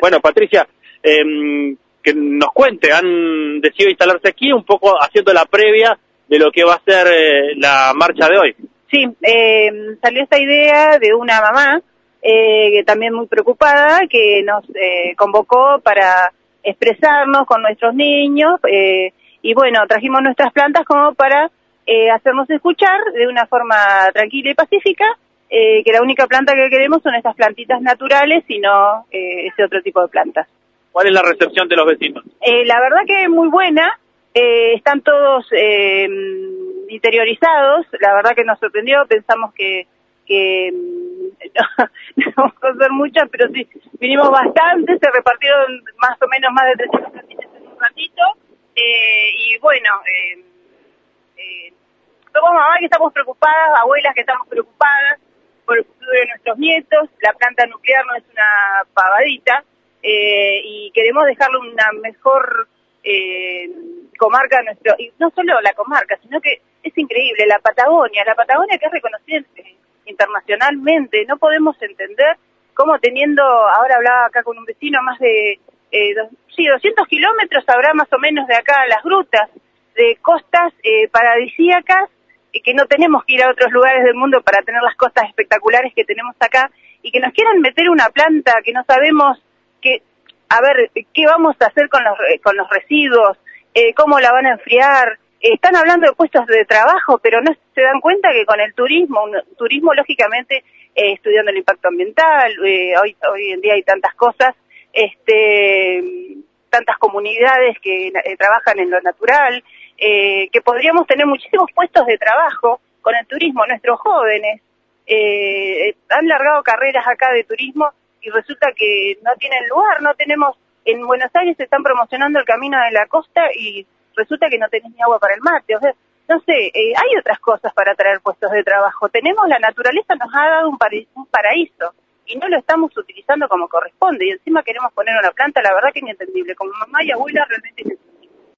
Bueno, Patricia, em, que nos cuente, han decidido instalarse aquí un poco haciendo la previa de lo que va a ser eh, la marcha de hoy. Sí, eh, salió esta idea de una mamá eh, también muy preocupada que nos eh, convocó para expresarnos con nuestros niños eh, y bueno, trajimos nuestras plantas como para eh, hacernos escuchar de una forma tranquila y pacífica eh, que la única planta que queremos son estas plantitas naturales y no eh, ese otro tipo de plantas. ¿Cuál es la recepción de los vecinos? Eh, la verdad que es muy buena, eh, están todos eh, interiorizados, la verdad que nos sorprendió, pensamos que, que no, no vamos a hacer muchas, pero sí, vinimos bastante, se repartieron más o menos más de 300 plantitas en un ratito, eh, y bueno, somos mamás que estamos preocupadas, abuelas que estamos preocupadas por el futuro de nuestros nietos, la planta nuclear no es una pavadita, eh, y queremos dejarle una mejor eh, comarca a nuestro, y no solo la comarca, sino que es increíble, la Patagonia, la Patagonia que es reconocida eh, internacionalmente, no podemos entender cómo teniendo, ahora hablaba acá con un vecino, más de, eh, sí, 200 kilómetros habrá más o menos de acá las grutas, de costas eh, paradisíacas, que no tenemos que ir a otros lugares del mundo para tener las costas espectaculares que tenemos acá, y que nos quieran meter una planta que no sabemos que, a ver, qué vamos a hacer con los, con los residuos, eh, cómo la van a enfriar. Eh, están hablando de puestos de trabajo, pero no se dan cuenta que con el turismo, turismo lógicamente eh, estudiando el impacto ambiental, eh, hoy, hoy en día hay tantas cosas, este, tantas comunidades que eh, trabajan en lo natural, eh, que podríamos tener muchísimos puestos de trabajo con el turismo. Nuestros jóvenes eh, han largado carreras acá de turismo y resulta que no tienen lugar, no tenemos, en Buenos Aires se están promocionando el camino de la costa y resulta que no tenés ni agua para el mate, o sea, no sé, eh, hay otras cosas para traer puestos de trabajo. Tenemos la naturaleza, nos ha dado un, para- un paraíso y no lo estamos utilizando como corresponde y encima queremos poner una planta, la verdad que inentendible. Como mamá y abuela realmente